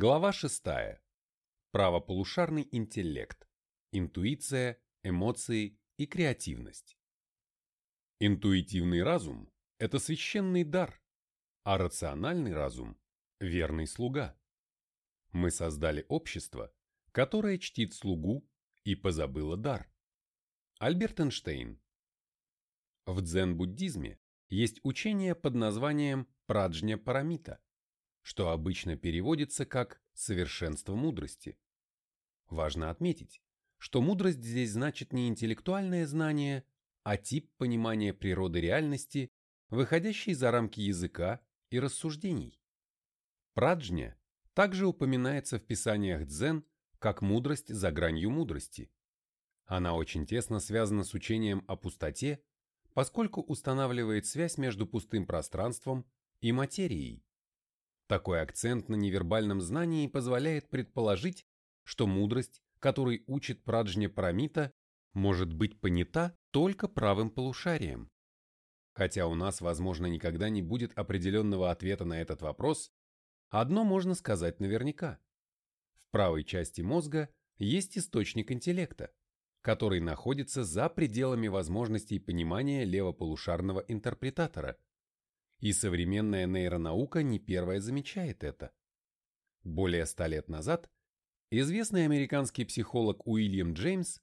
Глава 6. Правополушарный интеллект. Интуиция, эмоции и креативность. Интуитивный разум – это священный дар, а рациональный разум – верный слуга. Мы создали общество, которое чтит слугу и позабыло дар. Альберт Эйнштейн. В дзен-буддизме есть учение под названием праджня парамита – что обычно переводится как «совершенство мудрости». Важно отметить, что мудрость здесь значит не интеллектуальное знание, а тип понимания природы реальности, выходящий за рамки языка и рассуждений. Праджня также упоминается в писаниях дзен как мудрость за гранью мудрости. Она очень тесно связана с учением о пустоте, поскольку устанавливает связь между пустым пространством и материей. Такой акцент на невербальном знании позволяет предположить, что мудрость, которой учит Праджня Парамита, может быть понята только правым полушарием. Хотя у нас, возможно, никогда не будет определенного ответа на этот вопрос, одно можно сказать наверняка. В правой части мозга есть источник интеллекта, который находится за пределами возможностей понимания левополушарного интерпретатора – и современная нейронаука не первая замечает это. Более ста лет назад известный американский психолог Уильям Джеймс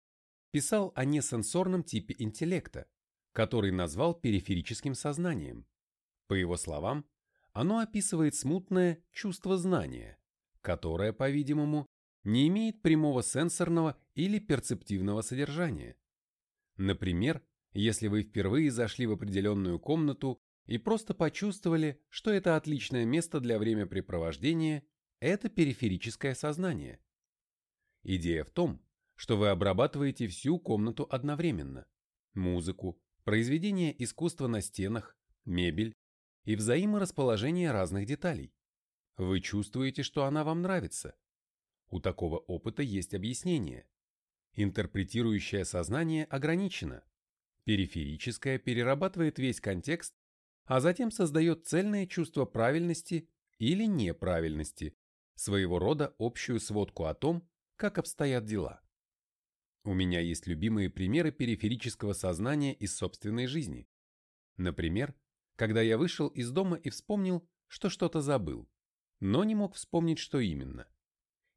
писал о несенсорном типе интеллекта, который назвал периферическим сознанием. По его словам, оно описывает смутное чувство знания, которое, по-видимому, не имеет прямого сенсорного или перцептивного содержания. Например, если вы впервые зашли в определенную комнату и просто почувствовали, что это отличное место для времяпрепровождения – это периферическое сознание. Идея в том, что вы обрабатываете всю комнату одновременно – музыку, произведения искусства на стенах, мебель и взаиморасположение разных деталей. Вы чувствуете, что она вам нравится. У такого опыта есть объяснение. Интерпретирующее сознание ограничено. Периферическое перерабатывает весь контекст а затем создает цельное чувство правильности или неправильности, своего рода общую сводку о том, как обстоят дела. У меня есть любимые примеры периферического сознания из собственной жизни. Например, когда я вышел из дома и вспомнил, что что-то забыл, но не мог вспомнить, что именно.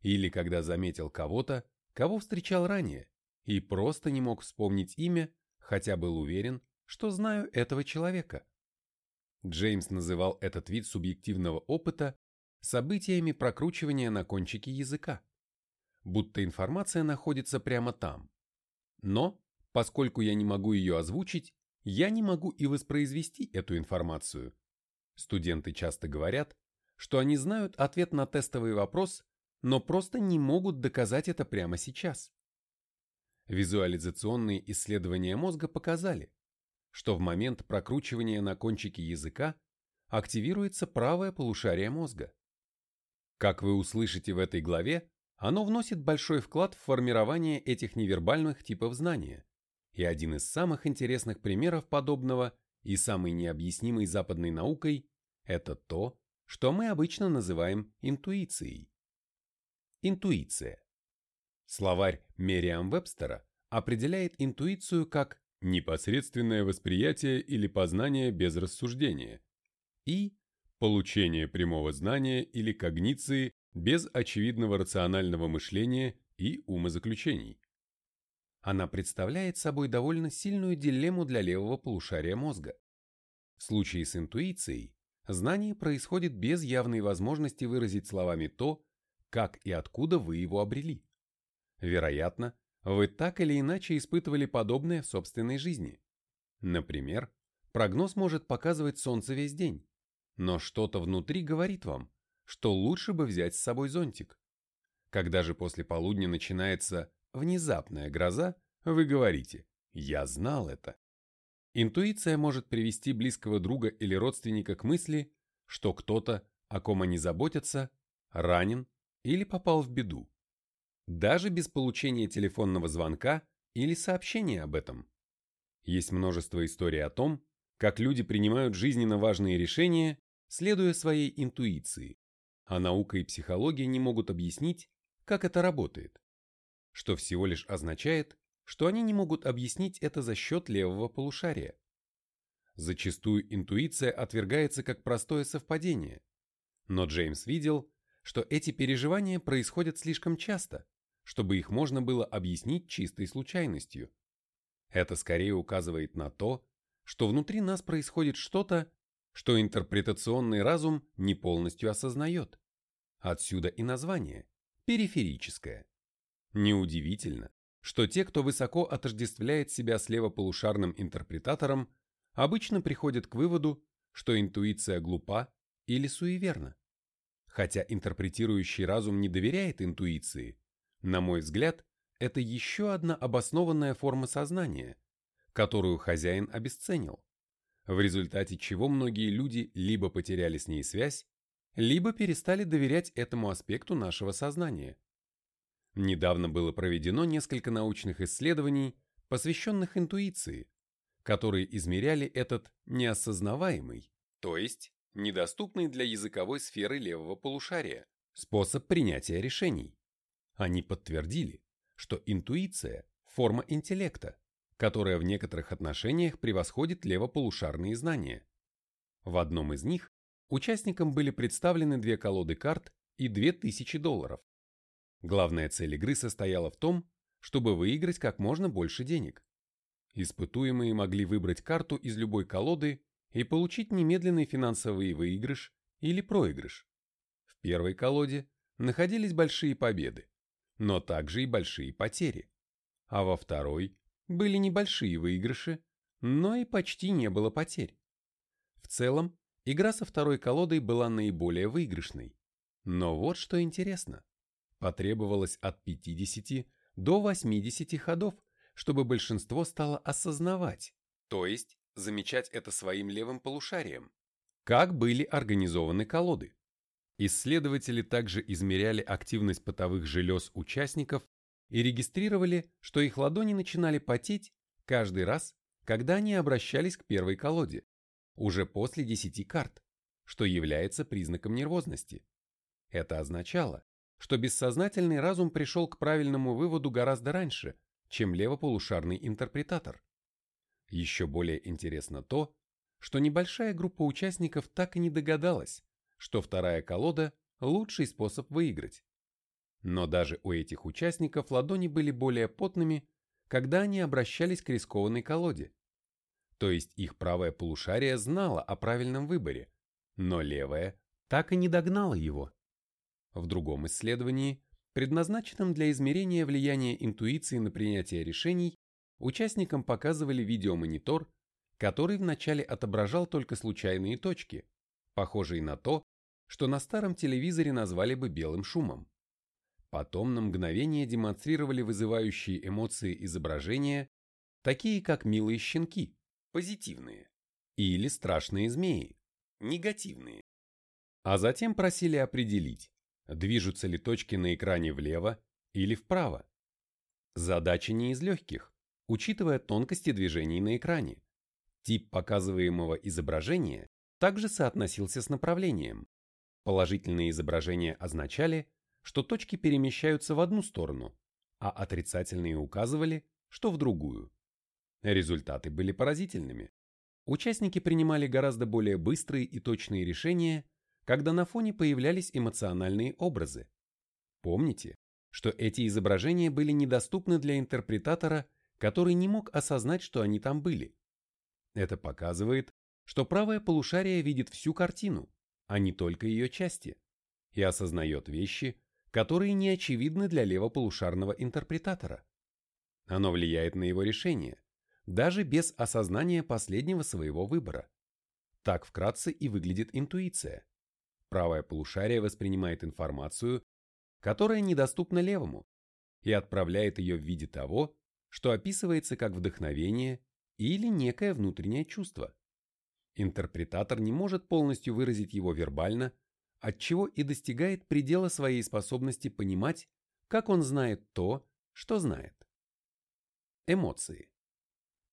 Или когда заметил кого-то, кого встречал ранее, и просто не мог вспомнить имя, хотя был уверен, что знаю этого человека. Джеймс называл этот вид субъективного опыта событиями прокручивания на кончике языка, будто информация находится прямо там. Но, поскольку я не могу ее озвучить, я не могу и воспроизвести эту информацию. Студенты часто говорят, что они знают ответ на тестовый вопрос, но просто не могут доказать это прямо сейчас. Визуализационные исследования мозга показали, что в момент прокручивания на кончике языка активируется правое полушарие мозга. Как вы услышите в этой главе, оно вносит большой вклад в формирование этих невербальных типов знания, и один из самых интересных примеров подобного и самый необъяснимый западной наукой – это то, что мы обычно называем интуицией. Интуиция. Словарь Мерриам-Вебстера определяет интуицию как непосредственное восприятие или познание без рассуждения, и получение прямого знания или когниции без очевидного рационального мышления и умозаключений. Она представляет собой довольно сильную дилемму для левого полушария мозга. В случае с интуицией, знание происходит без явной возможности выразить словами то, как и откуда вы его обрели. Вероятно, вы так или иначе испытывали подобное в собственной жизни. Например, прогноз может показывать солнце весь день, но что-то внутри говорит вам, что лучше бы взять с собой зонтик. Когда же после полудня начинается внезапная гроза, вы говорите «я знал это». Интуиция может привести близкого друга или родственника к мысли, что кто-то, о ком они заботятся, ранен или попал в беду даже без получения телефонного звонка или сообщения об этом. Есть множество историй о том, как люди принимают жизненно важные решения, следуя своей интуиции, а наука и психология не могут объяснить, как это работает, что всего лишь означает, что они не могут объяснить это за счет левого полушария. Зачастую интуиция отвергается как простое совпадение, но Джеймс видел, что эти переживания происходят слишком часто, чтобы их можно было объяснить чистой случайностью. Это скорее указывает на то, что внутри нас происходит что-то, что интерпретационный разум не полностью осознает. Отсюда и название – периферическое. Неудивительно, что те, кто высоко отождествляет себя с левополушарным интерпретатором, обычно приходят к выводу, что интуиция глупа или суеверна. Хотя интерпретирующий разум не доверяет интуиции, на мой взгляд, это еще одна обоснованная форма сознания, которую хозяин обесценил, в результате чего многие люди либо потеряли с ней связь, либо перестали доверять этому аспекту нашего сознания. Недавно было проведено несколько научных исследований, посвященных интуиции, которые измеряли этот неосознаваемый, то есть недоступный для языковой сферы левого полушария, способ принятия решений. Они подтвердили, что интуиция – форма интеллекта, которая в некоторых отношениях превосходит левополушарные знания. В одном из них участникам были представлены две колоды карт и 2000 долларов. Главная цель игры состояла в том, чтобы выиграть как можно больше денег. Испытуемые могли выбрать карту из любой колоды и получить немедленный финансовый выигрыш или проигрыш. В первой колоде находились большие победы, но также и большие потери. А во второй были небольшие выигрыши, но и почти не было потерь. В целом, игра со второй колодой была наиболее выигрышной. Но вот что интересно. Потребовалось от 50 до 80 ходов, чтобы большинство стало осознавать, то есть замечать это своим левым полушарием, как были организованы колоды. Исследователи также измеряли активность потовых желез участников и регистрировали, что их ладони начинали потеть каждый раз, когда они обращались к первой колоде, уже после 10 карт, что является признаком нервозности. Это означало, что бессознательный разум пришел к правильному выводу гораздо раньше, чем левополушарный интерпретатор. Еще более интересно то, что небольшая группа участников так и не догадалась, что вторая колода – лучший способ выиграть. Но даже у этих участников ладони были более потными, когда они обращались к рискованной колоде. То есть их правое полушарие знало о правильном выборе, но левое так и не догнало его. В другом исследовании, предназначенном для измерения влияния интуиции на принятие решений, участникам показывали видеомонитор, который вначале отображал только случайные точки, похожие на то, что на старом телевизоре назвали бы белым шумом. Потом на мгновение демонстрировали вызывающие эмоции изображения, такие как милые щенки, позитивные, или страшные змеи, негативные. А затем просили определить, движутся ли точки на экране влево или вправо. Задача не из легких, учитывая тонкости движений на экране. Тип показываемого изображения также соотносился с направлением. Положительные изображения означали, что точки перемещаются в одну сторону, а отрицательные указывали, что в другую. Результаты были поразительными. Участники принимали гораздо более быстрые и точные решения, когда на фоне появлялись эмоциональные образы. Помните, что эти изображения были недоступны для интерпретатора, который не мог осознать, что они там были. Это показывает, что правое полушарие видит всю картину, а не только ее части, и осознает вещи, которые не очевидны для левополушарного интерпретатора. Оно влияет на его решение, даже без осознания последнего своего выбора. Так вкратце и выглядит интуиция. Правое полушарие воспринимает информацию, которая недоступна левому, и отправляет ее в виде того, что описывается как вдохновение или некое внутреннее чувство. Интерпретатор не может полностью выразить его вербально, отчего и достигает предела своей способности понимать, как он знает то, что знает. Эмоции.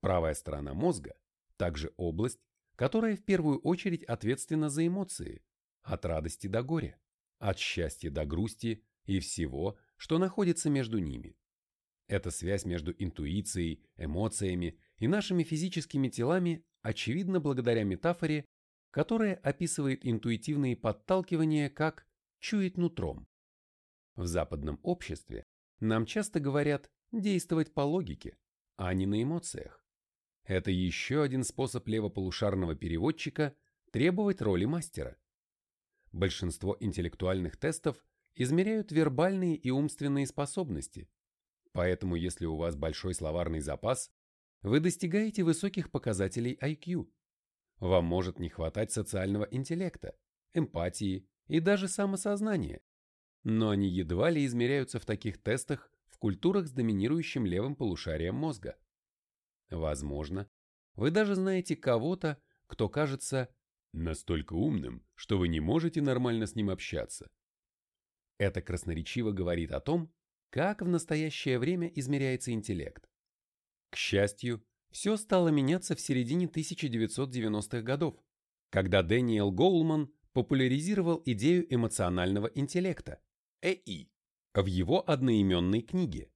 Правая сторона мозга – также область, которая в первую очередь ответственна за эмоции, от радости до горя, от счастья до грусти и всего, что находится между ними. Эта связь между интуицией, эмоциями и нашими физическими телами очевидна благодаря метафоре, которая описывает интуитивные подталкивания как «чуять нутром». В западном обществе нам часто говорят действовать по логике, а не на эмоциях. Это еще один способ левополушарного переводчика требовать роли мастера. Большинство интеллектуальных тестов измеряют вербальные и умственные способности, поэтому если у вас большой словарный запас, вы достигаете высоких показателей IQ. Вам может не хватать социального интеллекта, эмпатии и даже самосознания, но они едва ли измеряются в таких тестах в культурах с доминирующим левым полушарием мозга. Возможно, вы даже знаете кого-то, кто кажется настолько умным, что вы не можете нормально с ним общаться. Это красноречиво говорит о том, как в настоящее время измеряется интеллект. К счастью, все стало меняться в середине 1990-х годов, когда Дэниел Гоулман популяризировал идею эмоционального интеллекта, ЭИ, в его одноименной книге.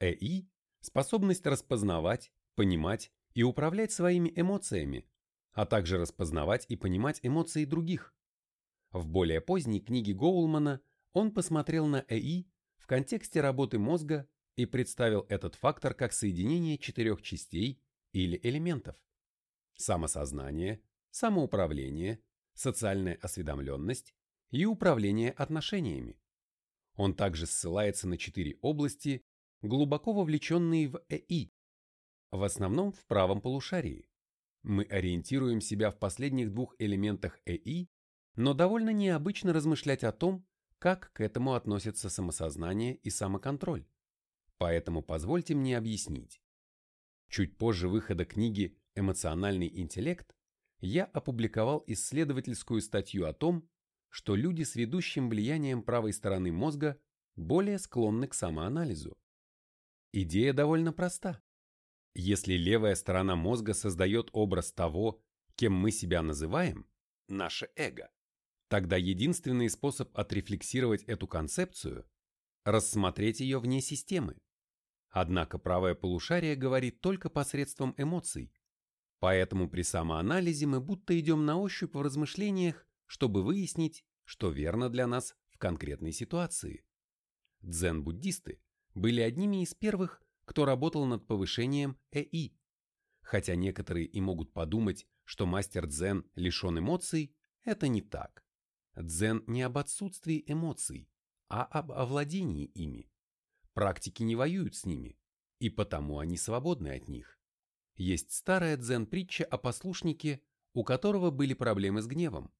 ЭИ – способность распознавать, понимать и управлять своими эмоциями, а также распознавать и понимать эмоции других. В более поздней книге Гоулмана он посмотрел на ЭИ в контексте работы мозга и представил этот фактор как соединение четырех частей или элементов. Самосознание, самоуправление, социальная осведомленность и управление отношениями. Он также ссылается на четыре области, глубоко вовлеченные в ЭИ, в основном в правом полушарии. Мы ориентируем себя в последних двух элементах ЭИ, но довольно необычно размышлять о том, как к этому относятся самосознание и самоконтроль. Поэтому позвольте мне объяснить. Чуть позже выхода книги «Эмоциональный интеллект» я опубликовал исследовательскую статью о том, что люди с ведущим влиянием правой стороны мозга более склонны к самоанализу. Идея довольно проста. Если левая сторона мозга создает образ того, кем мы себя называем, наше эго, тогда единственный способ отрефлексировать эту концепцию – рассмотреть ее вне системы. Однако правое полушарие говорит только посредством эмоций, поэтому при самоанализе мы будто идем на ощупь в размышлениях, чтобы выяснить, что верно для нас в конкретной ситуации. Дзен-буддисты были одними из первых, кто работал над повышением ЭИ. Хотя некоторые и могут подумать, что мастер дзен лишен эмоций, это не так. Дзен не об отсутствии эмоций, а об овладении ими. Практики не воюют с ними, и потому они свободны от них. Есть старая дзен-притча о послушнике, у которого были проблемы с гневом.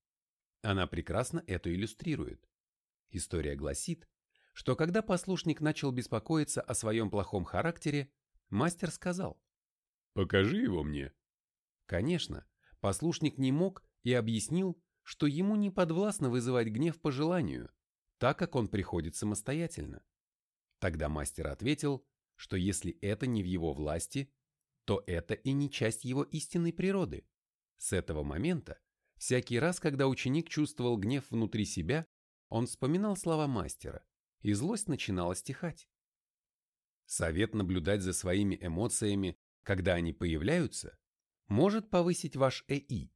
Она прекрасно это иллюстрирует. История гласит, что когда послушник начал беспокоиться о своем плохом характере, мастер сказал «Покажи его мне». Конечно, послушник не мог и объяснил, что ему не подвластно вызывать гнев по желанию, так как он приходит самостоятельно. Тогда мастер ответил, что если это не в его власти, то это и не часть его истинной природы. С этого момента Всякий раз, когда ученик чувствовал гнев внутри себя, он вспоминал слова мастера, и злость начинала стихать. Совет наблюдать за своими эмоциями, когда они появляются, может повысить ваш ЭИ,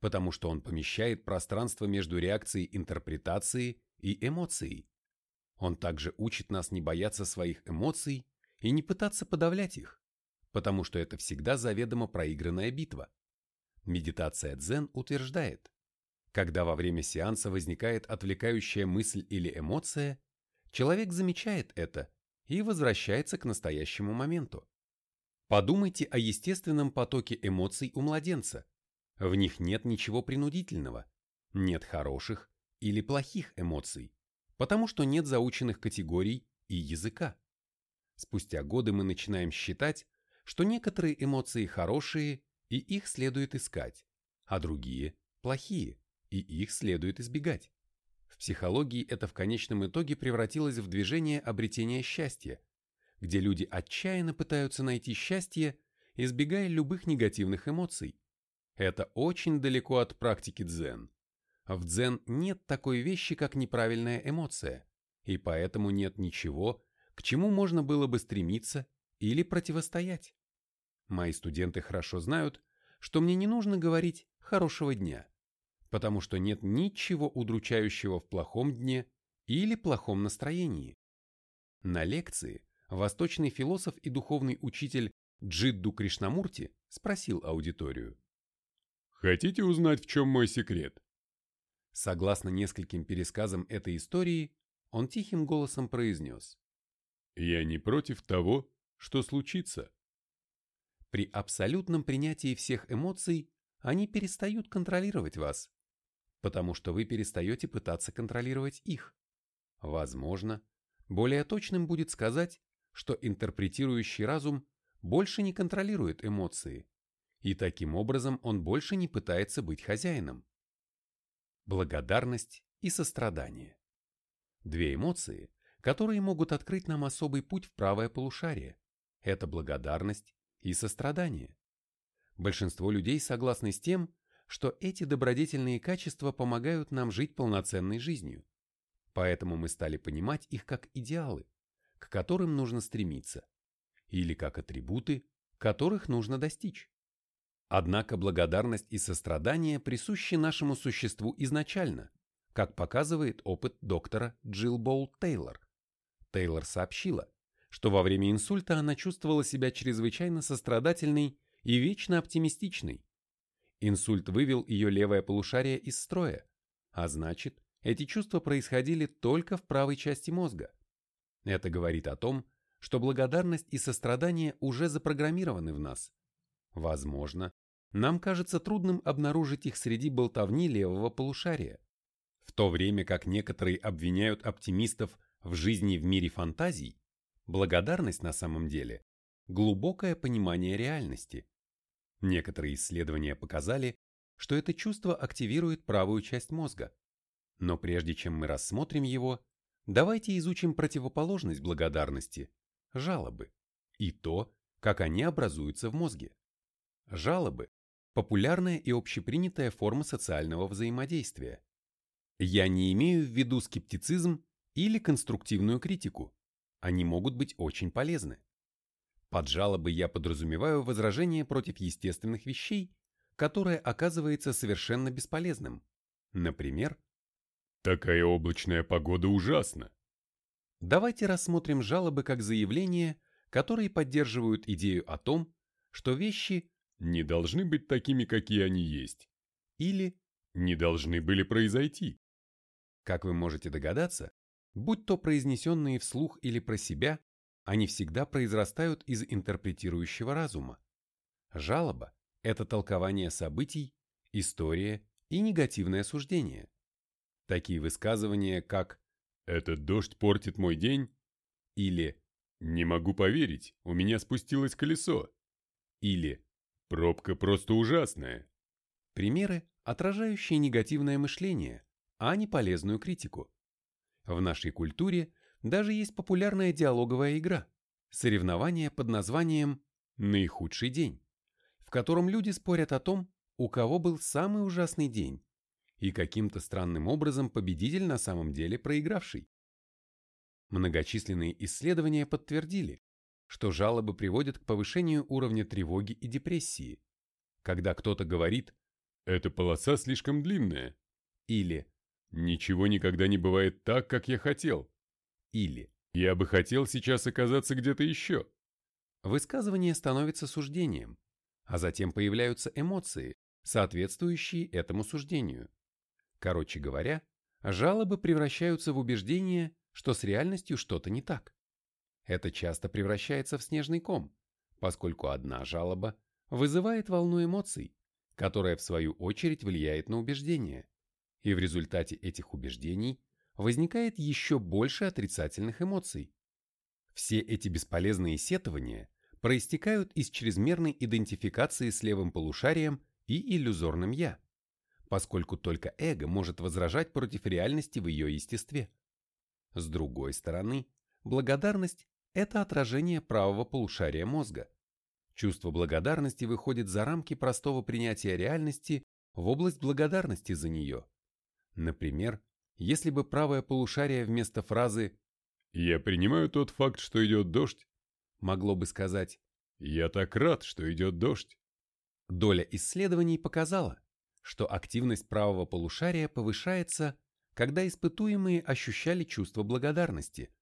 потому что он помещает пространство между реакцией интерпретации и эмоцией. Он также учит нас не бояться своих эмоций и не пытаться подавлять их, потому что это всегда заведомо проигранная битва. Медитация дзен утверждает, когда во время сеанса возникает отвлекающая мысль или эмоция, человек замечает это и возвращается к настоящему моменту. Подумайте о естественном потоке эмоций у младенца. В них нет ничего принудительного, нет хороших или плохих эмоций, потому что нет заученных категорий и языка. Спустя годы мы начинаем считать, что некоторые эмоции хорошие и их следует искать, а другие – плохие, и их следует избегать. В психологии это в конечном итоге превратилось в движение обретения счастья, где люди отчаянно пытаются найти счастье, избегая любых негативных эмоций. Это очень далеко от практики дзен. В дзен нет такой вещи, как неправильная эмоция, и поэтому нет ничего, к чему можно было бы стремиться или противостоять. Мои студенты хорошо знают, что мне не нужно говорить «хорошего дня», потому что нет ничего удручающего в плохом дне или плохом настроении. На лекции восточный философ и духовный учитель Джидду Кришнамурти спросил аудиторию. «Хотите узнать, в чем мой секрет?» Согласно нескольким пересказам этой истории, он тихим голосом произнес. «Я не против того, что случится». При абсолютном принятии всех эмоций они перестают контролировать вас, потому что вы перестаете пытаться контролировать их. Возможно, более точным будет сказать, что интерпретирующий разум больше не контролирует эмоции, и таким образом он больше не пытается быть хозяином. Благодарность и сострадание. Две эмоции, которые могут открыть нам особый путь в правое полушарие. Это благодарность и сострадание. Большинство людей согласны с тем, что эти добродетельные качества помогают нам жить полноценной жизнью. Поэтому мы стали понимать их как идеалы, к которым нужно стремиться, или как атрибуты, которых нужно достичь. Однако благодарность и сострадание присущи нашему существу изначально, как показывает опыт доктора Джилл Боул Тейлор. Тейлор сообщила, что во время инсульта она чувствовала себя чрезвычайно сострадательной и вечно оптимистичной. Инсульт вывел ее левое полушарие из строя, а значит, эти чувства происходили только в правой части мозга. Это говорит о том, что благодарность и сострадание уже запрограммированы в нас. Возможно, нам кажется трудным обнаружить их среди болтовни левого полушария. В то время как некоторые обвиняют оптимистов в жизни в мире фантазий, благодарность на самом деле – глубокое понимание реальности. Некоторые исследования показали, что это чувство активирует правую часть мозга. Но прежде чем мы рассмотрим его, давайте изучим противоположность благодарности – жалобы, и то, как они образуются в мозге. Жалобы популярная и общепринятая форма социального взаимодействия. Я не имею в виду скептицизм или конструктивную критику. Они могут быть очень полезны. Под жалобы я подразумеваю возражение против естественных вещей, которое оказывается совершенно бесполезным. Например, «Такая облачная погода ужасна». Давайте рассмотрим жалобы как заявления, которые поддерживают идею о том, что вещи не должны быть такими, какие они есть, или не должны были произойти. Как вы можете догадаться, будь то произнесенные вслух или про себя, они всегда произрастают из интерпретирующего разума. Жалоба – это толкование событий, история и негативное суждение. Такие высказывания, как «Этот дождь портит мой день» или «Не могу поверить, у меня спустилось колесо» или Пробка просто ужасная. Примеры, отражающие негативное мышление, а не полезную критику. В нашей культуре даже есть популярная диалоговая игра, соревнование под названием «Наихудший день», в котором люди спорят о том, у кого был самый ужасный день, и каким-то странным образом победитель на самом деле проигравший. Многочисленные исследования подтвердили, что жалобы приводят к повышению уровня тревоги и депрессии. Когда кто-то говорит «Эта полоса слишком длинная» или «Ничего никогда не бывает так, как я хотел» или «Я бы хотел сейчас оказаться где-то еще». Высказывание становится суждением, а затем появляются эмоции, соответствующие этому суждению. Короче говоря, жалобы превращаются в убеждение, что с реальностью что-то не так. Это часто превращается в снежный ком, поскольку одна жалоба вызывает волну эмоций, которая в свою очередь влияет на убеждения. И в результате этих убеждений возникает еще больше отрицательных эмоций. Все эти бесполезные сетования проистекают из чрезмерной идентификации с левым полушарием и иллюзорным «я», поскольку только эго может возражать против реальности в ее естестве. С другой стороны, благодарность это отражение правого полушария мозга. Чувство благодарности выходит за рамки простого принятия реальности в область благодарности за нее. Например, если бы правое полушарие вместо фразы «Я принимаю тот факт, что идет дождь» могло бы сказать «Я так рад, что идет дождь». Доля исследований показала, что активность правого полушария повышается, когда испытуемые ощущали чувство благодарности,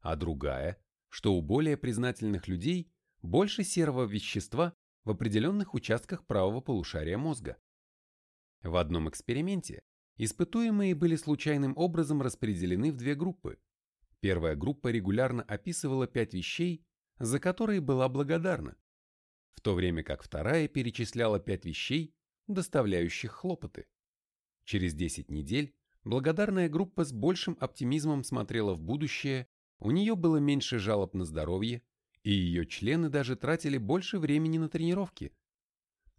а другая, что у более признательных людей больше серого вещества в определенных участках правого полушария мозга. В одном эксперименте испытуемые были случайным образом распределены в две группы. Первая группа регулярно описывала пять вещей, за которые была благодарна, в то время как вторая перечисляла пять вещей, доставляющих хлопоты. Через 10 недель благодарная группа с большим оптимизмом смотрела в будущее, у нее было меньше жалоб на здоровье, и ее члены даже тратили больше времени на тренировки.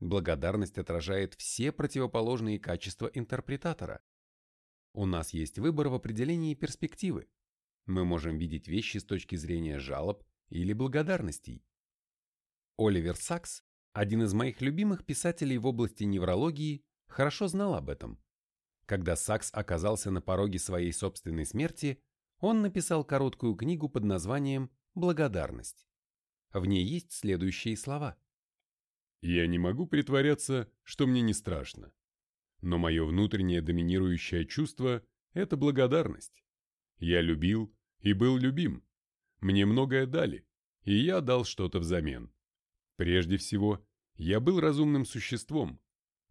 Благодарность отражает все противоположные качества интерпретатора. У нас есть выбор в определении перспективы. Мы можем видеть вещи с точки зрения жалоб или благодарностей. Оливер Сакс, один из моих любимых писателей в области неврологии, хорошо знал об этом. Когда Сакс оказался на пороге своей собственной смерти, он написал короткую книгу под названием «Благодарность». В ней есть следующие слова. «Я не могу притворяться, что мне не страшно. Но мое внутреннее доминирующее чувство – это благодарность. Я любил и был любим. Мне многое дали, и я дал что-то взамен. Прежде всего, я был разумным существом,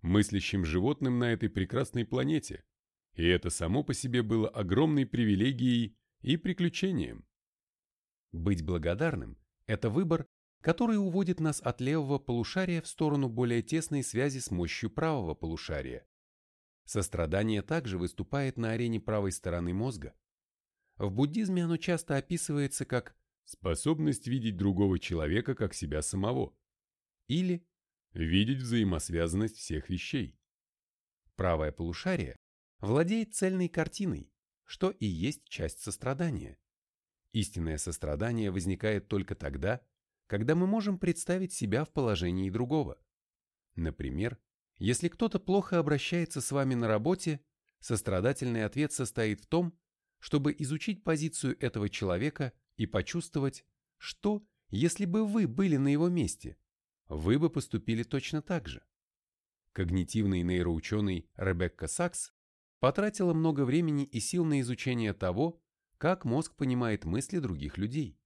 мыслящим животным на этой прекрасной планете, и это само по себе было огромной привилегией и приключением. Быть благодарным – это выбор, который уводит нас от левого полушария в сторону более тесной связи с мощью правого полушария. Сострадание также выступает на арене правой стороны мозга. В буддизме оно часто описывается как способность видеть другого человека как себя самого, или видеть взаимосвязанность всех вещей. Правое полушарие владеет цельной картиной, что и есть часть сострадания. Истинное сострадание возникает только тогда, когда мы можем представить себя в положении другого. Например, если кто-то плохо обращается с вами на работе, сострадательный ответ состоит в том, чтобы изучить позицию этого человека и почувствовать, что, если бы вы были на его месте, вы бы поступили точно так же. Когнитивный нейроученый Ребекка Сакс потратила много времени и сил на изучение того, как мозг понимает мысли других людей.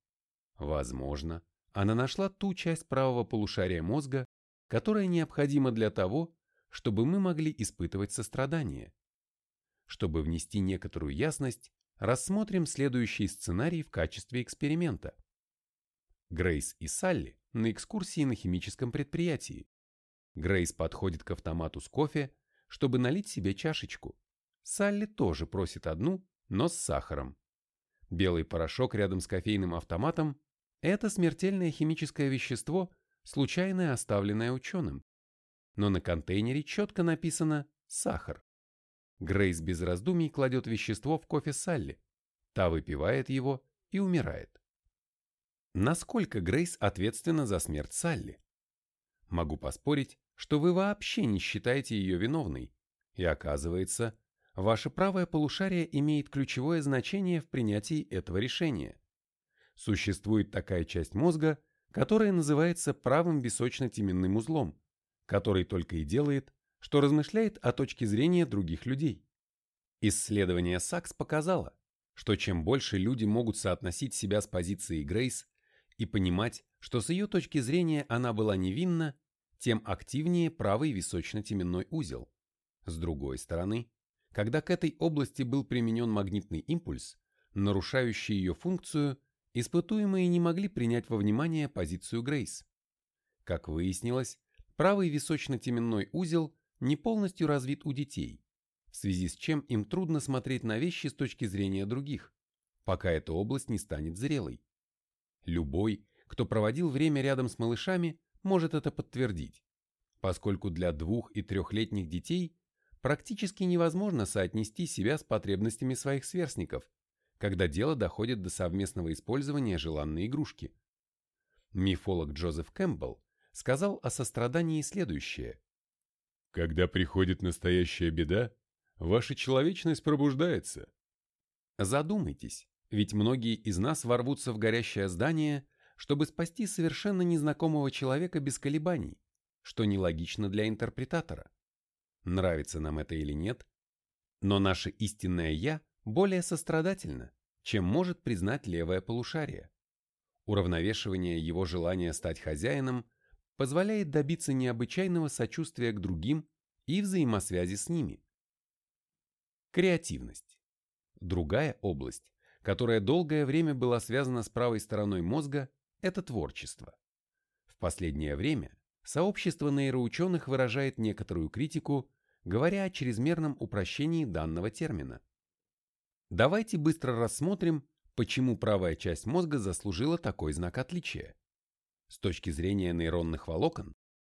Возможно, она нашла ту часть правого полушария мозга, которая необходима для того, чтобы мы могли испытывать сострадание. Чтобы внести некоторую ясность, рассмотрим следующий сценарий в качестве эксперимента. Грейс и Салли на экскурсии на химическом предприятии. Грейс подходит к автомату с кофе, чтобы налить себе чашечку. Салли тоже просит одну, но с сахаром. Белый порошок рядом с кофейным автоматом – это смертельное химическое вещество, случайно оставленное ученым. Но на контейнере четко написано «сахар». Грейс без раздумий кладет вещество в кофе Салли. Та выпивает его и умирает. Насколько Грейс ответственна за смерть Салли? Могу поспорить, что вы вообще не считаете ее виновной. И оказывается, ваше правое полушарие имеет ключевое значение в принятии этого решения. Существует такая часть мозга, которая называется правым височно-теменным узлом, который только и делает, что размышляет о точке зрения других людей. Исследование Сакс показало, что чем больше люди могут соотносить себя с позицией Грейс и понимать, что с ее точки зрения она была невинна, тем активнее правый височно-теменной узел. С другой стороны, когда к этой области был применен магнитный импульс, нарушающий ее функцию, испытуемые не могли принять во внимание позицию Грейс. Как выяснилось, правый височно-теменной узел не полностью развит у детей, в связи с чем им трудно смотреть на вещи с точки зрения других, пока эта область не станет зрелой. Любой, кто проводил время рядом с малышами, может это подтвердить, поскольку для двух- и трехлетних детей практически невозможно соотнести себя с потребностями своих сверстников, когда дело доходит до совместного использования желанной игрушки. Мифолог Джозеф Кэмпбелл сказал о сострадании следующее. Когда приходит настоящая беда, ваша человечность пробуждается. Задумайтесь, ведь многие из нас ворвутся в горящее здание, чтобы спасти совершенно незнакомого человека без колебаний, что нелогично для интерпретатора. Нравится нам это или нет, но наше истинное «я» более сострадательно, чем может признать левое полушарие. Уравновешивание его желания стать хозяином позволяет добиться необычайного сочувствия к другим и взаимосвязи с ними. Креативность. Другая область, которая долгое время была связана с правой стороной мозга, это творчество. В последнее время сообщество нейроученых выражает некоторую критику, говоря о чрезмерном упрощении данного термина. Давайте быстро рассмотрим, почему правая часть мозга заслужила такой знак отличия. С точки зрения нейронных волокон,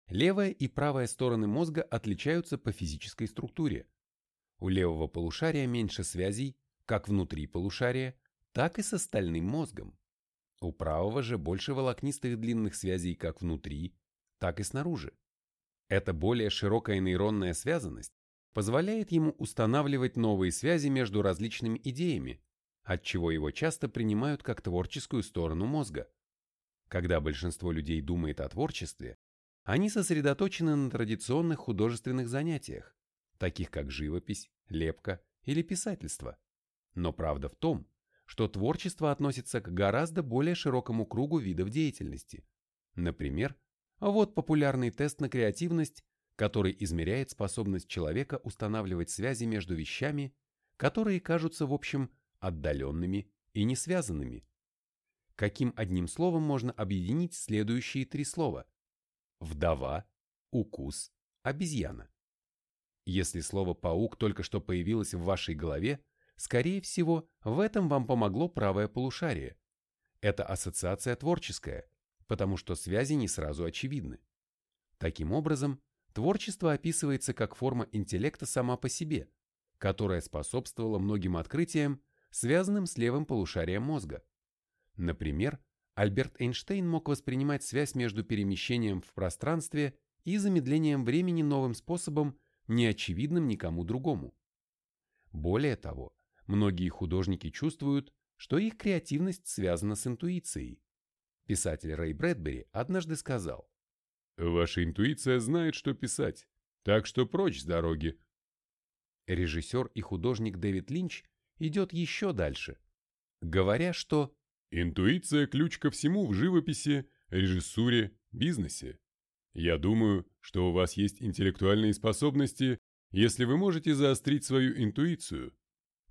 левая и правая стороны мозга отличаются по физической структуре. У левого полушария меньше связей, как внутри полушария, так и с остальным мозгом. У правого же больше волокнистых длинных связей как внутри, так и снаружи. Эта более широкая нейронная связанность позволяет ему устанавливать новые связи между различными идеями, отчего его часто принимают как творческую сторону мозга. Когда большинство людей думает о творчестве, они сосредоточены на традиционных художественных занятиях, таких как живопись, лепка или писательство. Но правда в том, что творчество относится к гораздо более широкому кругу видов деятельности. Например, вот популярный тест на креативность, который измеряет способность человека устанавливать связи между вещами, которые кажутся в общем отдаленными и не связанными. Каким одним словом можно объединить следующие три слова? Вдова, укус, обезьяна. Если слово «паук» только что появилось в вашей голове, скорее всего, в этом вам помогло правое полушарие. Это ассоциация творческая, потому что связи не сразу очевидны. Таким образом, творчество описывается как форма интеллекта сама по себе, которая способствовала многим открытиям связанным с левым полушарием мозга. Например, Альберт Эйнштейн мог воспринимать связь между перемещением в пространстве и замедлением времени новым способом, неочевидным никому другому. Более того, многие художники чувствуют, что их креативность связана с интуицией. Писатель Рэй Брэдбери однажды сказал, «Ваша интуиция знает, что писать, так что прочь с дороги». Режиссер и художник Дэвид Линч идет еще дальше, говоря, что «Интуиция – ключ ко всему в живописи, режиссуре, бизнесе. Я думаю, что у вас есть интеллектуальные способности, если вы можете заострить свою интуицию.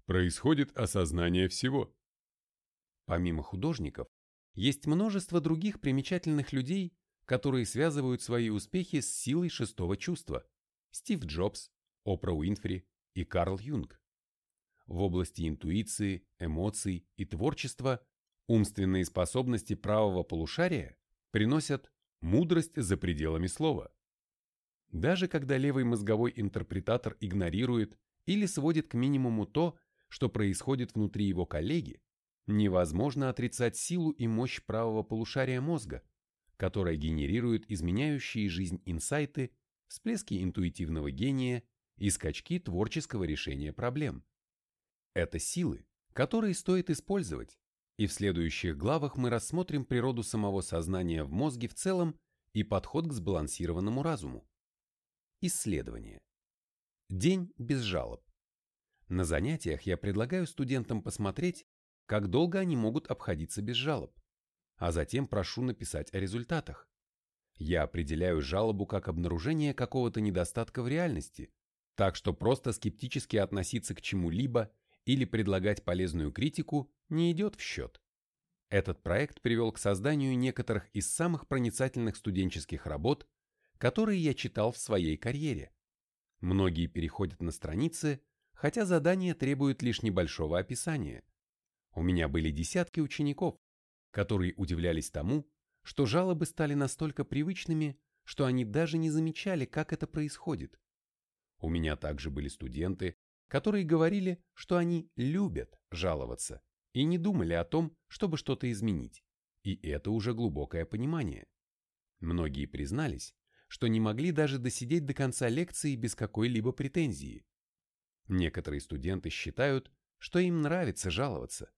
Происходит осознание всего». Помимо художников, есть множество других примечательных людей, которые связывают свои успехи с силой шестого чувства. Стив Джобс, Опра Уинфри и Карл Юнг. В области интуиции, эмоций и творчества умственные способности правого полушария приносят мудрость за пределами слова. Даже когда левый мозговой интерпретатор игнорирует или сводит к минимуму то, что происходит внутри его коллеги, невозможно отрицать силу и мощь правого полушария мозга, которая генерирует изменяющие жизнь инсайты, всплески интуитивного гения и скачки творческого решения проблем. Это силы, которые стоит использовать, и в следующих главах мы рассмотрим природу самого сознания в мозге в целом и подход к сбалансированному разуму. Исследование. День без жалоб. На занятиях я предлагаю студентам посмотреть, как долго они могут обходиться без жалоб, а затем прошу написать о результатах. Я определяю жалобу как обнаружение какого-то недостатка в реальности, так что просто скептически относиться к чему-либо или предлагать полезную критику не идет в счет. Этот проект привел к созданию некоторых из самых проницательных студенческих работ, которые я читал в своей карьере. Многие переходят на страницы, хотя задание требует лишь небольшого описания. У меня были десятки учеников, которые удивлялись тому, что жалобы стали настолько привычными, что они даже не замечали, как это происходит. У меня также были студенты, которые говорили, что они любят жаловаться и не думали о том, чтобы что-то изменить. И это уже глубокое понимание. Многие признались, что не могли даже досидеть до конца лекции без какой-либо претензии. Некоторые студенты считают, что им нравится жаловаться,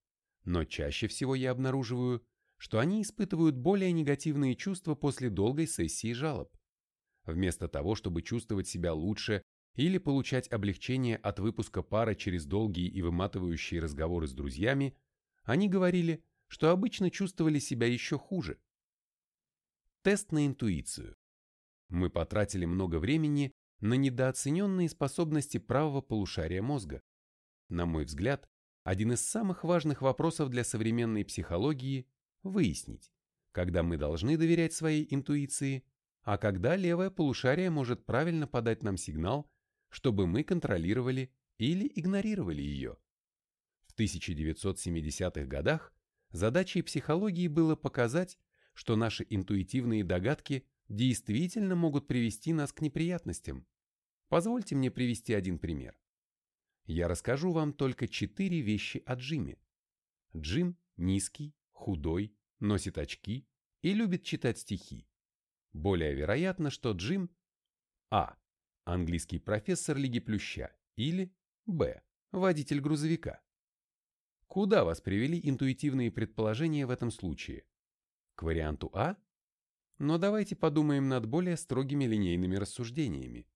но чаще всего я обнаруживаю, что они испытывают более негативные чувства после долгой сессии жалоб. Вместо того, чтобы чувствовать себя лучше или получать облегчение от выпуска пара через долгие и выматывающие разговоры с друзьями, они говорили, что обычно чувствовали себя еще хуже. Тест на интуицию. Мы потратили много времени на недооцененные способности правого полушария мозга. На мой взгляд, один из самых важных вопросов для современной психологии – выяснить, когда мы должны доверять своей интуиции, а когда левое полушарие может правильно подать нам сигнал, чтобы мы контролировали или игнорировали ее. В 1970-х годах задачей психологии было показать, что наши интуитивные догадки действительно могут привести нас к неприятностям. Позвольте мне привести один пример. Я расскажу вам только четыре вещи о Джиме. Джим низкий, худой, носит очки и любит читать стихи. Более вероятно, что Джим А. Английский профессор Лиги Плюща или Б. Водитель грузовика. Куда вас привели интуитивные предположения в этом случае? К варианту А? Но давайте подумаем над более строгими линейными рассуждениями.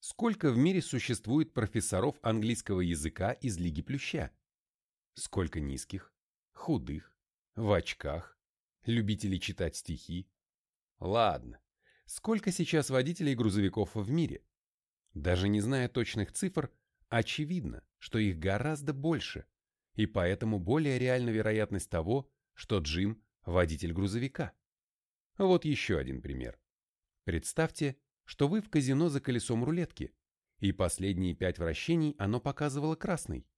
Сколько в мире существует профессоров английского языка из Лиги Плюща? Сколько низких, худых, в очках, любителей читать стихи? Ладно, сколько сейчас водителей грузовиков в мире? Даже не зная точных цифр, очевидно, что их гораздо больше, и поэтому более реальна вероятность того, что Джим – водитель грузовика. Вот еще один пример. Представьте, что вы в казино за колесом рулетки, и последние пять вращений оно показывало красный.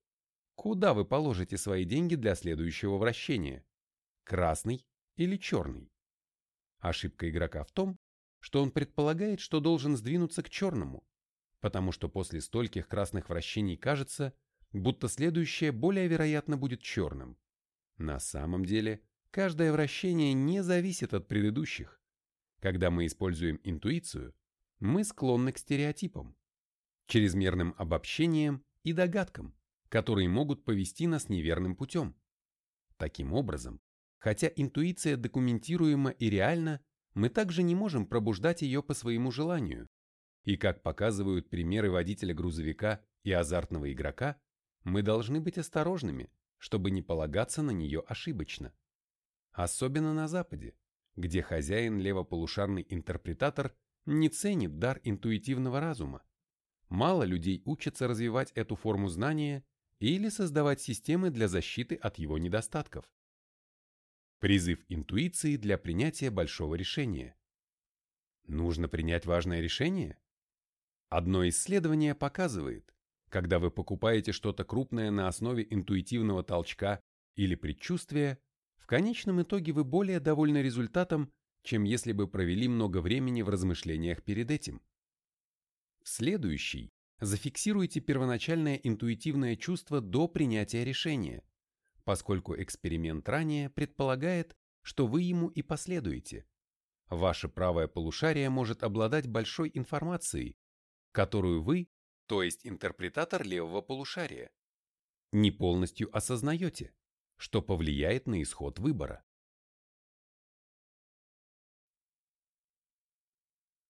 Куда вы положите свои деньги для следующего вращения? Красный или черный? Ошибка игрока в том, что он предполагает, что должен сдвинуться к черному, потому что после стольких красных вращений кажется, будто следующее более вероятно будет черным. На самом деле, каждое вращение не зависит от предыдущих. Когда мы используем интуицию, мы склонны к стереотипам, чрезмерным обобщениям и догадкам, которые могут повести нас неверным путем. Таким образом, хотя интуиция документируема и реальна, мы также не можем пробуждать ее по своему желанию. И как показывают примеры водителя грузовика и азартного игрока, мы должны быть осторожными, чтобы не полагаться на нее ошибочно. Особенно на Западе, где хозяин левополушарный интерпретатор не ценит дар интуитивного разума. Мало людей учатся развивать эту форму знания или создавать системы для защиты от его недостатков. Призыв интуиции для принятия большого решения. Нужно принять важное решение? Одно исследование показывает, когда вы покупаете что-то крупное на основе интуитивного толчка или предчувствия, в конечном итоге вы более довольны результатом, чем если бы провели много времени в размышлениях перед этим. В следующий зафиксируйте первоначальное интуитивное чувство до принятия решения, поскольку эксперимент ранее предполагает, что вы ему и последуете. Ваше правое полушарие может обладать большой информацией, которую вы, то есть интерпретатор левого полушария, не полностью осознаете, что повлияет на исход выбора.